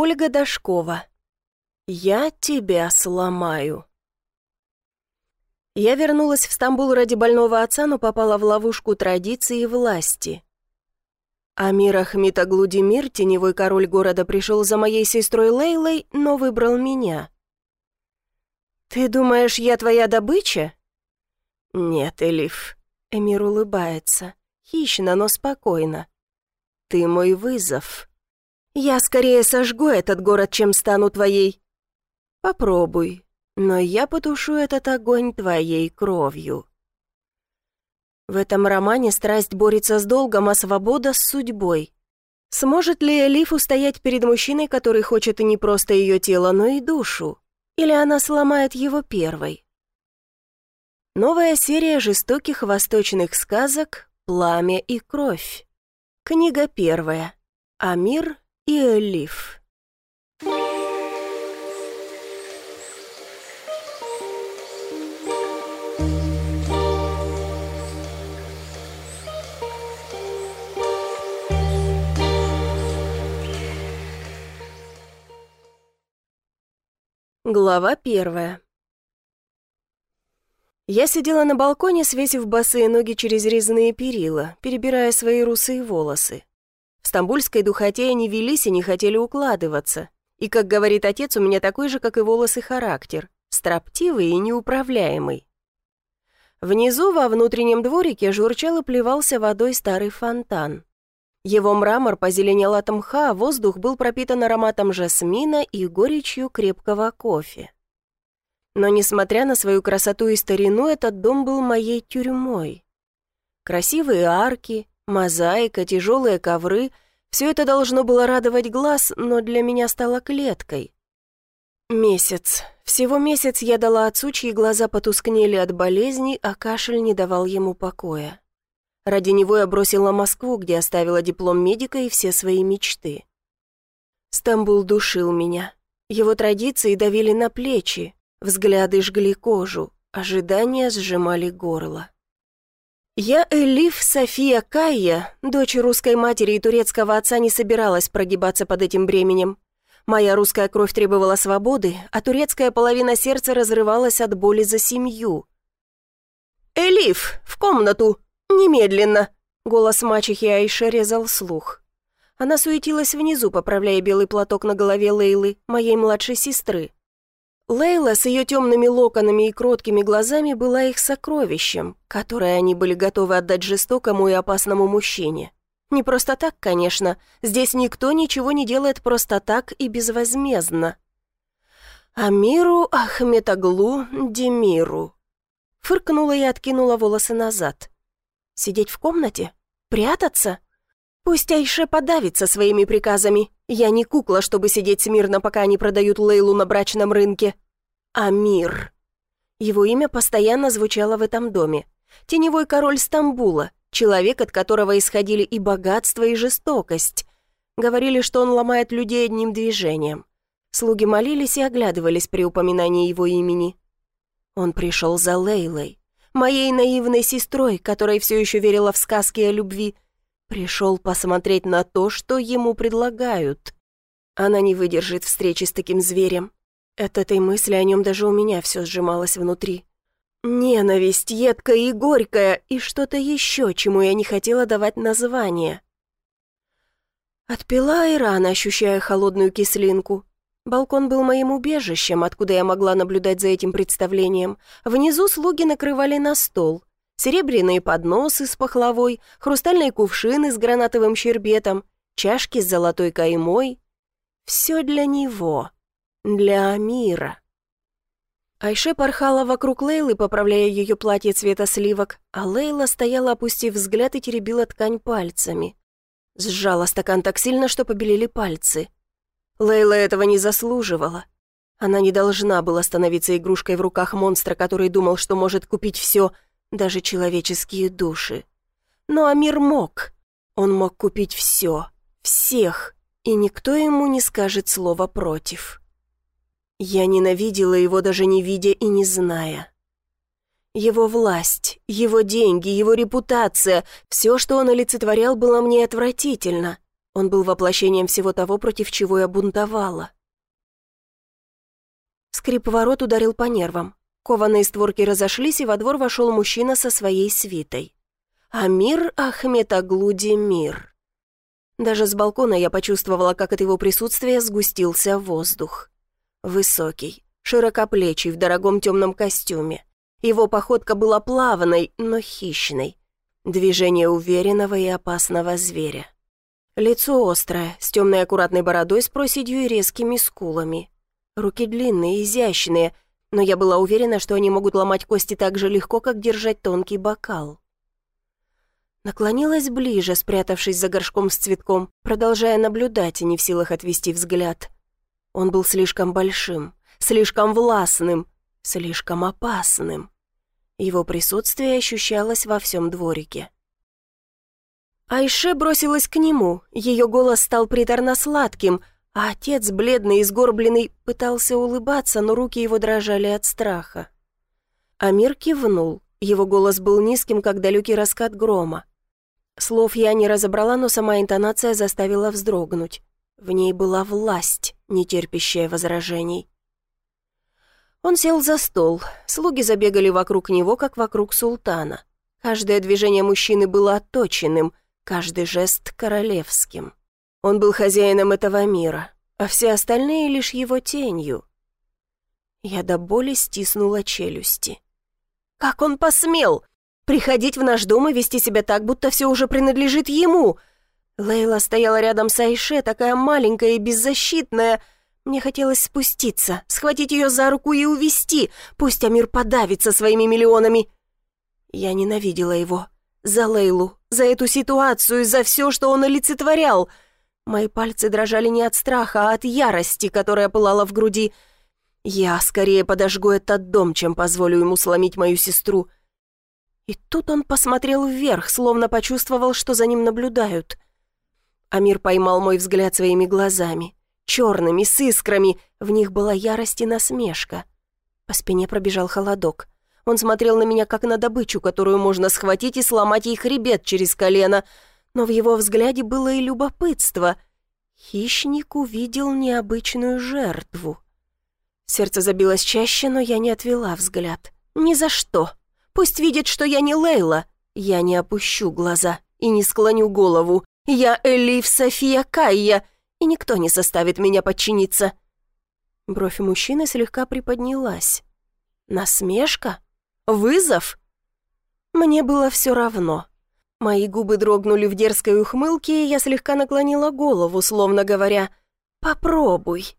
Ольга Дашкова. «Я тебя сломаю». Я вернулась в Стамбул ради больного отца, но попала в ловушку традиции и власти. Амир Ахмед Аглудимир, теневой король города, пришел за моей сестрой Лейлой, но выбрал меня. «Ты думаешь, я твоя добыча?» «Нет, Элиф», — Эмир улыбается, хищно, но спокойно. «Ты мой вызов. Я скорее сожгу этот город, чем стану твоей. Попробуй, но я потушу этот огонь твоей кровью». В этом романе страсть борется с долгом, а свобода с судьбой. Сможет ли Элиф устоять перед мужчиной, который хочет и не просто ее тело, но и душу? Или она сломает его первой? Новая серия жестоких восточных сказок «Пламя и кровь». Книга первая. Амир и Элиф. Глава первая. Я сидела на балконе, свесив босые ноги через резные перила, перебирая свои русые волосы. В стамбульской духоте они велись и не хотели укладываться. И, как говорит отец, у меня такой же, как и волосы, характер. Строптивый и неуправляемый. Внизу, во внутреннем дворике, журчал и плевался водой старый фонтан. Его мрамор позеленел от мха, а воздух был пропитан ароматом жасмина и горечью крепкого кофе. Но, несмотря на свою красоту и старину, этот дом был моей тюрьмой. Красивые арки, мозаика, тяжелые ковры — все это должно было радовать глаз, но для меня стало клеткой. Месяц. Всего месяц я дала отцу, чьи глаза потускнели от болезни, а кашель не давал ему покоя. Ради него я бросила Москву, где оставила диплом медика и все свои мечты. Стамбул душил меня. Его традиции давили на плечи, взгляды жгли кожу, ожидания сжимали горло. Я Элиф София Кайя, дочь русской матери и турецкого отца, не собиралась прогибаться под этим бременем. Моя русская кровь требовала свободы, а турецкая половина сердца разрывалась от боли за семью. «Элиф, в комнату!» «Немедленно!» — голос мачехи Айша резал слух. Она суетилась внизу, поправляя белый платок на голове Лейлы, моей младшей сестры. Лейла с ее темными локонами и кроткими глазами была их сокровищем, которое они были готовы отдать жестокому и опасному мужчине. Не просто так, конечно, здесь никто ничего не делает просто так и безвозмездно. Амиру Ахметаглу Демиру. Фыркнула и откинула волосы назад. Сидеть в комнате? Прятаться? Пусть Айше подавится своими приказами. Я не кукла, чтобы сидеть смирно, пока они продают Лейлу на брачном рынке. Амир. Его имя постоянно звучало в этом доме. Теневой король Стамбула, человек, от которого исходили и богатство, и жестокость. Говорили, что он ломает людей одним движением. Слуги молились и оглядывались при упоминании его имени. Он пришел за Лейлой моей наивной сестрой, которая все еще верила в сказки о любви, пришел посмотреть на то, что ему предлагают. Она не выдержит встречи с таким зверем. От этой мысли о нем даже у меня все сжималось внутри. Ненависть, едкая и горькая, и что-то еще, чему я не хотела давать название. Отпила Айран, ощущая холодную кислинку. Балкон был моим убежищем, откуда я могла наблюдать за этим представлением. Внизу слуги накрывали на стол. Серебряные подносы с пахлавой, хрустальные кувшины с гранатовым щербетом, чашки с золотой каймой. Все для него, для мира. Айше порхала вокруг Лейлы, поправляя ее платье цвета сливок, а Лейла стояла, опустив взгляд и теребила ткань пальцами. Сжала стакан так сильно, что побелели пальцы. Лейла этого не заслуживала. Она не должна была становиться игрушкой в руках монстра, который думал, что может купить все, даже человеческие души. Но Амир мог. Он мог купить все, всех, и никто ему не скажет слова против. Я ненавидела его, даже не видя и не зная. Его власть, его деньги, его репутация, все, что он олицетворял, было мне отвратительно. Он был воплощением всего того, против чего я бунтовала. Скрип ворот ударил по нервам. Кованые створки разошлись, и во двор вошел мужчина со своей свитой. Амир Ахмед Аглуди Мир. Даже с балкона я почувствовала, как от его присутствия сгустился воздух. Высокий, широкоплечий, в дорогом темном костюме. Его походка была плавной, но хищной. Движение уверенного и опасного зверя. Лицо острое, с темной аккуратной бородой с проседью и резкими скулами. Руки длинные, изящные, но я была уверена, что они могут ломать кости так же легко, как держать тонкий бокал. Наклонилась ближе, спрятавшись за горшком с цветком, продолжая наблюдать и не в силах отвести взгляд. Он был слишком большим, слишком властным, слишком опасным. Его присутствие ощущалось во всем дворике. Айше бросилась к нему, ее голос стал приторно-сладким, а отец, бледный и сгорбленный, пытался улыбаться, но руки его дрожали от страха. Амир кивнул, его голос был низким, как далекий раскат грома. Слов я не разобрала, но сама интонация заставила вздрогнуть. В ней была власть, не терпящая возражений. Он сел за стол, слуги забегали вокруг него, как вокруг султана. Каждое движение мужчины было отточенным — каждый жест королевским. Он был хозяином этого мира, а все остальные лишь его тенью. Я до боли стиснула челюсти. «Как он посмел! Приходить в наш дом и вести себя так, будто все уже принадлежит ему!» Лейла стояла рядом с Айше, такая маленькая и беззащитная. Мне хотелось спуститься, схватить ее за руку и увести. Пусть Амир подавится своими миллионами. Я ненавидела его. За Лейлу, за эту ситуацию, за все, что он олицетворял. Мои пальцы дрожали не от страха, а от ярости, которая пылала в груди. Я скорее подожгу этот дом, чем позволю ему сломить мою сестру. И тут он посмотрел вверх, словно почувствовал, что за ним наблюдают. Амир поймал мой взгляд своими глазами, черными, с искрами, в них была ярость и насмешка. По спине пробежал холодок. Он смотрел на меня, как на добычу, которую можно схватить и сломать ей хребет через колено. Но в его взгляде было и любопытство. Хищник увидел необычную жертву. Сердце забилось чаще, но я не отвела взгляд. Ни за что. Пусть видит, что я не Лейла. Я не опущу глаза и не склоню голову. Я Элиф София Кайя, и никто не заставит меня подчиниться. Бровь мужчины слегка приподнялась. Насмешка? Вызов? Мне было все равно. Мои губы дрогнули в дерзкой ухмылке, и я слегка наклонила голову, словно говоря «Попробуй».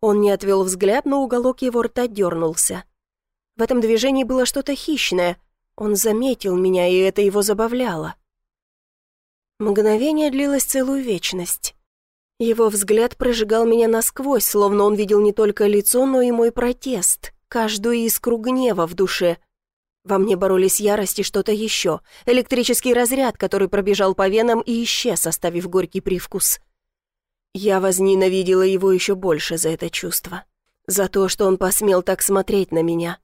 Он не отвел взгляд, но уголок его рта дернулся. В этом движении было что-то хищное. Он заметил меня, и это его забавляло. Мгновение длилось целую вечность. Его взгляд прожигал меня насквозь, словно он видел не только лицо, но и мой протест, каждую искру гнева в душе — во мне боролись ярость и что-то еще. Электрический разряд, который пробежал по венам и исчез, оставив горький привкус. Я возненавидела его еще больше за это чувство. За то, что он посмел так смотреть на меня.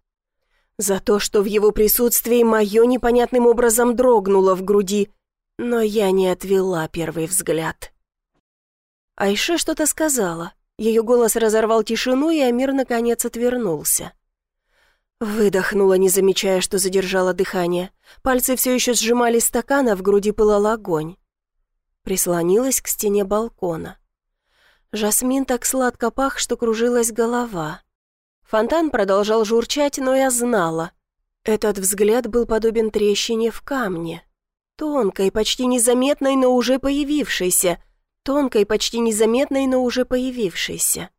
За то, что в его присутствии мое непонятным образом дрогнуло в груди. Но я не отвела первый взгляд. Айше что-то сказала. Ее голос разорвал тишину, и Амир наконец отвернулся. Выдохнула, не замечая, что задержала дыхание. Пальцы все еще сжимали стакан, а в груди пылал огонь. Прислонилась к стене балкона. Жасмин так сладко пах, что кружилась голова. Фонтан продолжал журчать, но я знала. Этот взгляд был подобен трещине в камне. Тонкой, почти незаметной, но уже появившейся. Тонкой, почти незаметной, но уже появившейся.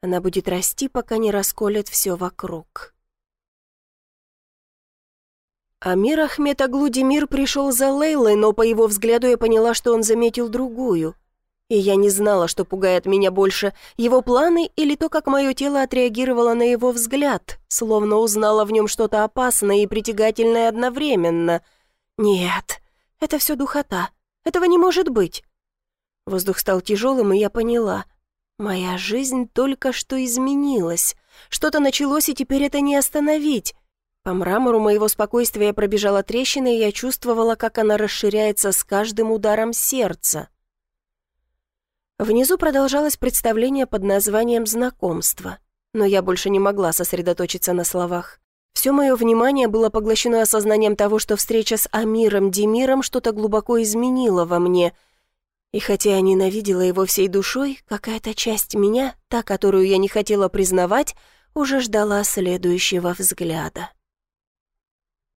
Она будет расти, пока не расколет все вокруг. Амир Ахмед Аглудимир пришел за Лейлой, но по его взгляду я поняла, что он заметил другую. И я не знала, что пугает меня больше, его планы или то, как мое тело отреагировало на его взгляд, словно узнала в нем что-то опасное и притягательное одновременно. Нет, это все духота. Этого не может быть. Воздух стал тяжелым, и я поняла. Моя жизнь только что изменилась. Что-то началось, и теперь это не остановить. По мрамору моего спокойствия пробежала трещина, и я чувствовала, как она расширяется с каждым ударом сердца. Внизу продолжалось представление под названием «Знакомство», но я больше не могла сосредоточиться на словах. Все мое внимание было поглощено осознанием того, что встреча с Амиром Демиром что-то глубоко изменила во мне. И хотя я ненавидела его всей душой, какая-то часть меня, та, которую я не хотела признавать, уже ждала следующего взгляда.